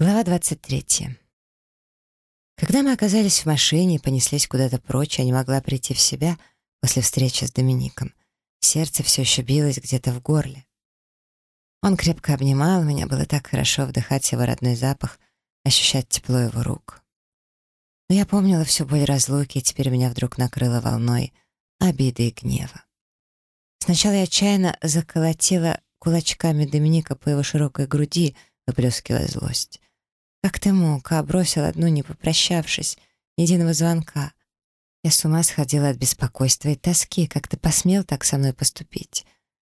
Глава 23. Когда мы оказались в машине и понеслись куда-то прочь, я не могла прийти в себя после встречи с Домиником. Сердце все еще билось где-то в горле. Он крепко обнимал меня, было так хорошо вдыхать его родной запах, ощущать тепло его рук. Но я помнила всю боль разлуки, и теперь меня вдруг накрыло волной обиды и гнева. Сначала я отчаянно заколотила кулачками Доминика по его широкой груди, выплескивая злость. Как ты мог, а бросил одну, не попрощавшись, единого звонка? Я с ума сходила от беспокойства и тоски, как ты посмел так со мной поступить?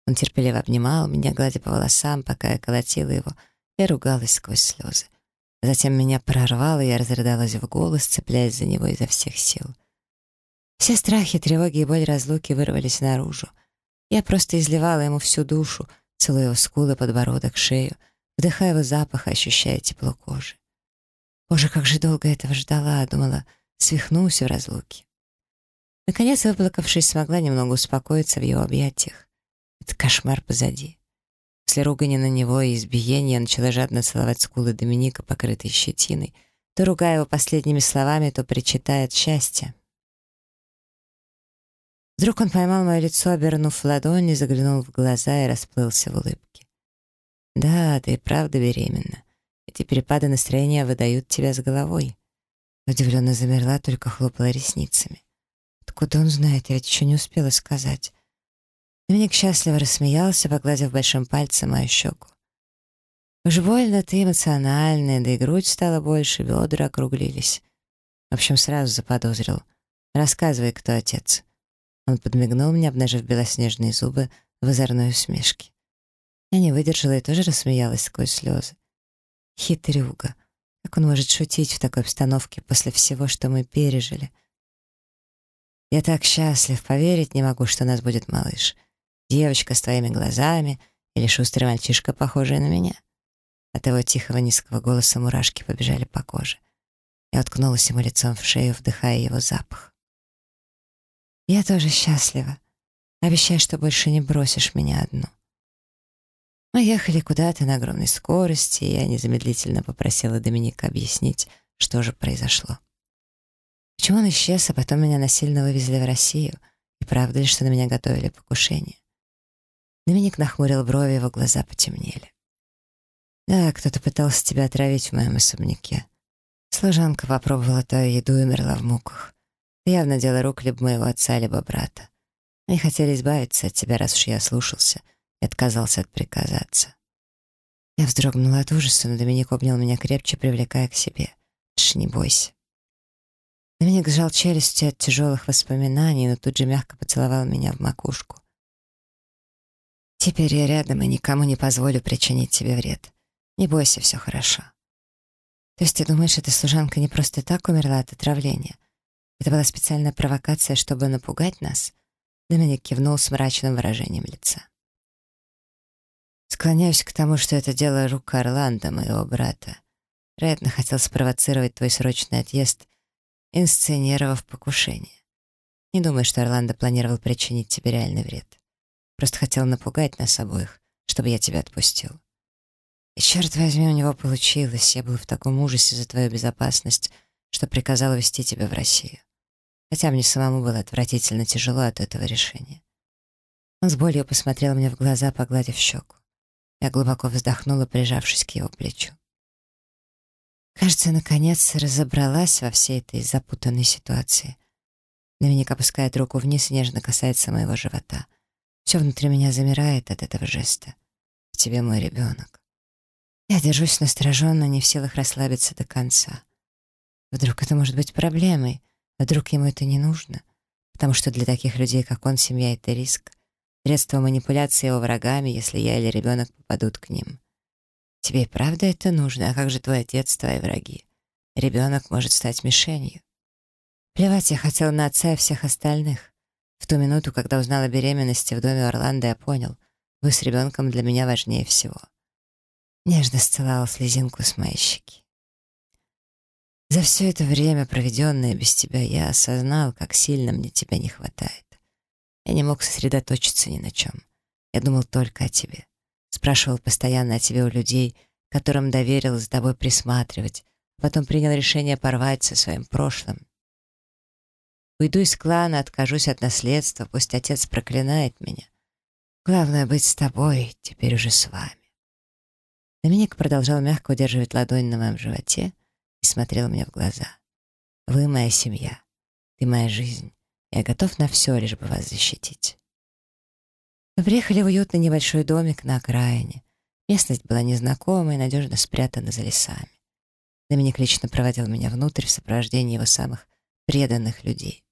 Он терпеливо обнимал меня, гладя по волосам, пока я колотила его, и ругалась сквозь слезы. Затем меня прорвало, я разрыдалась в голос, цепляясь за него изо всех сил. Все страхи, тревоги и боль разлуки вырвались наружу. Я просто изливала ему всю душу, целуя его скулы, подбородок, шею, вдыхая его запах, ощущая тепло кожи. Боже, как же долго этого ждала, думала, свихнулась в разлуке. Наконец, выплакавшись, смогла немного успокоиться в его объятиях. Это кошмар позади. После ругани на него и избиения начала жадно целовать скулы Доминика, покрытые щетиной, то ругая его последними словами, то причитая от счастья. Вдруг он поймал мое лицо, обернув ладони, заглянул в глаза и расплылся в улыбке. Да, ты правда беременна. Эти перепады настроения выдают тебя с головой. Удивленно замерла, только хлопала ресницами. Откуда он знает, я ведь еще не успела сказать. Доминик счастливо рассмеялся, погладив большим пальцем мою щеку. Уж больно ты эмоциональная, да и грудь стала больше, бедра округлились. В общем, сразу заподозрил. Рассказывай, кто отец. Он подмигнул мне, обнажив белоснежные зубы в озорной усмешке. Я не выдержала и тоже рассмеялась сквозь слезы. Хитрюга. Как он может шутить в такой обстановке после всего, что мы пережили? Я так счастлив, поверить не могу, что у нас будет малыш. Девочка с твоими глазами или шустрый мальчишка, похожий на меня. От его тихого низкого голоса мурашки побежали по коже. Я уткнулась ему лицом в шею, вдыхая его запах. Я тоже счастлива. Обещай, что больше не бросишь меня одну. Мы ехали куда-то на огромной скорости, и я незамедлительно попросила Доминика объяснить, что же произошло. Почему он исчез, а потом меня насильно вывезли в Россию? И правда ли, что на меня готовили покушение? Доминик нахмурил брови, его глаза потемнели. «Да, кто-то пытался тебя отравить в моем особняке. Служанка попробовала твою еду и умерла в муках. явно дело рук либо моего отца, либо брата. Они хотели избавиться от тебя, раз уж я слушался» отказался от приказа отца. Я вздрогнула от ужаса, но Доминик обнял меня крепче, привлекая к себе. «Тш, не бойся». Доминик сжал челюсти от тяжелых воспоминаний, но тут же мягко поцеловал меня в макушку. «Теперь я рядом и никому не позволю причинить тебе вред. Не бойся, все хорошо». «То есть ты думаешь, эта служанка не просто так умерла от отравления? Это была специальная провокация, чтобы напугать нас?» Доминик кивнул с мрачным выражением лица. Склоняюсь к тому, что это дело рук Орландо, моего брата. Вероятно, хотел спровоцировать твой срочный отъезд, инсценировав покушение. Не думаю, что Орландо планировал причинить тебе реальный вред. Просто хотел напугать нас обоих, чтобы я тебя отпустил. И черт возьми, у него получилось. Я был в таком ужасе за твою безопасность, что приказал увезти тебя в Россию. Хотя мне самому было отвратительно тяжело от этого решения. Он с болью посмотрел мне в глаза, погладив щеку. Я глубоко вздохнула, прижавшись к его плечу. Кажется, наконец разобралась во всей этой запутанной ситуации. Доминик опускает руку вниз и нежно касается моего живота. Все внутри меня замирает от этого жеста. В тебе мой ребенок. Я держусь настороженно, не в силах расслабиться до конца. Вдруг это может быть проблемой, вдруг ему это не нужно, потому что для таких людей, как он, семья — это риск средство манипуляции его врагами, если я или ребенок попадут к ним. Тебе и правда это нужно, а как же твой отец, твои враги? Ребенок может стать мишенью. Плевать я хотел на отца и всех остальных. В ту минуту, когда узнал о беременности в доме Орландо, я понял, вы с ребенком для меня важнее всего. Нежно сцеловал слезинку с моей щеки. За все это время, проведенное без тебя, я осознал, как сильно мне тебя не хватает. Я не мог сосредоточиться ни на чем. Я думал только о тебе. Спрашивал постоянно о тебе у людей, которым доверил за тобой присматривать, а потом принял решение порвать со своим прошлым. Уйду из клана, откажусь от наследства, пусть отец проклинает меня. Главное — быть с тобой, теперь уже с вами. Доминик продолжал мягко удерживать ладонь на моем животе и смотрел мне в глаза. «Вы моя семья, ты моя жизнь. Я готов на все, лишь бы вас защитить». Мы приехали в уютный небольшой домик на окраине. Местность была незнакомой, надежно спрятана за лесами. Доминик лично проводил меня внутрь в сопровождении его самых преданных людей.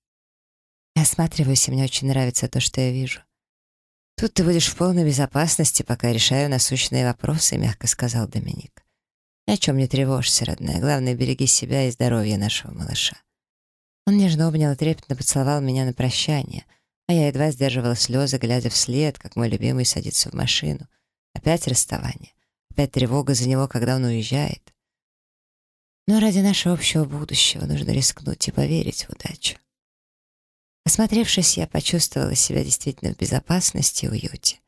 Я осматриваюсь, и мне очень нравится то, что я вижу. «Тут ты будешь в полной безопасности, пока я решаю насущные вопросы», — мягко сказал Доминик. «Ни о чем не тревожься, родная. Главное, береги себя и здоровье нашего малыша». Он нежно обнял и трепетно поцеловал меня на прощание, а я едва сдерживала слезы, глядя вслед, как мой любимый садится в машину. Опять расставание. Опять тревога за него, когда он уезжает. Но ради нашего общего будущего нужно рискнуть и поверить в удачу. Осмотревшись, я почувствовала себя действительно в безопасности и уюте.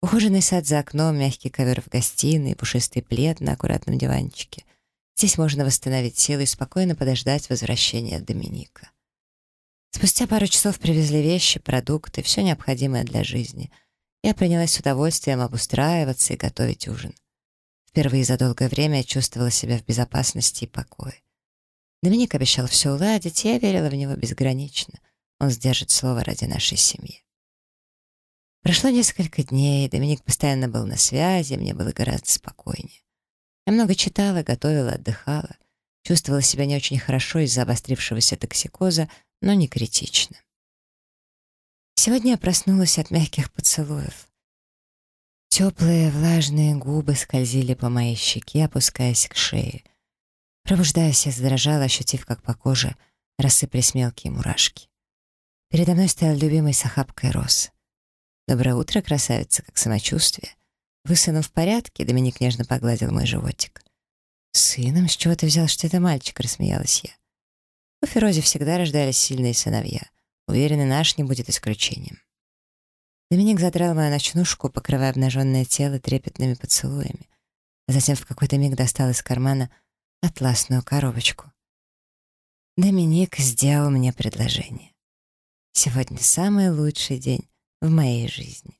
Ухоженный сад за окном, мягкий ковер в гостиной, пушистый плед на аккуратном диванчике. Здесь можно восстановить силы и спокойно подождать возвращения Доминика. Спустя пару часов привезли вещи, продукты, все необходимое для жизни. Я принялась с удовольствием обустраиваться и готовить ужин. Впервые за долгое время я чувствовала себя в безопасности и покое. Доминик обещал все уладить, и я верила в него безгранично — он сдержит слово ради нашей семьи. Прошло несколько дней, Доминик постоянно был на связи, мне было гораздо спокойнее. Я много читала, готовила, отдыхала. Чувствовала себя не очень хорошо из-за обострившегося токсикоза, но не критично. Сегодня я проснулась от мягких поцелуев. Теплые, влажные губы скользили по моей щеке, опускаясь к шее. Пробуждаясь, я задрожала, ощутив, как по коже рассыпались мелкие мурашки. Передо мной стоял любимый с охапкой роз. «Доброе утро, красавица, как самочувствие?» «Вы сыном в порядке?» — Доминик нежно погладил мой животик. «Сыном? С чего ты взял, что это мальчик?» — рассмеялась я. У Ферозе всегда рождались сильные сыновья. Уверен, наш не будет исключением. Доминик задрал мою ночнушку, покрывая обнаженное тело трепетными поцелуями, а затем в какой-то миг достал из кармана атласную коробочку. Доминик сделал мне предложение. Сегодня самый лучший день в моей жизни.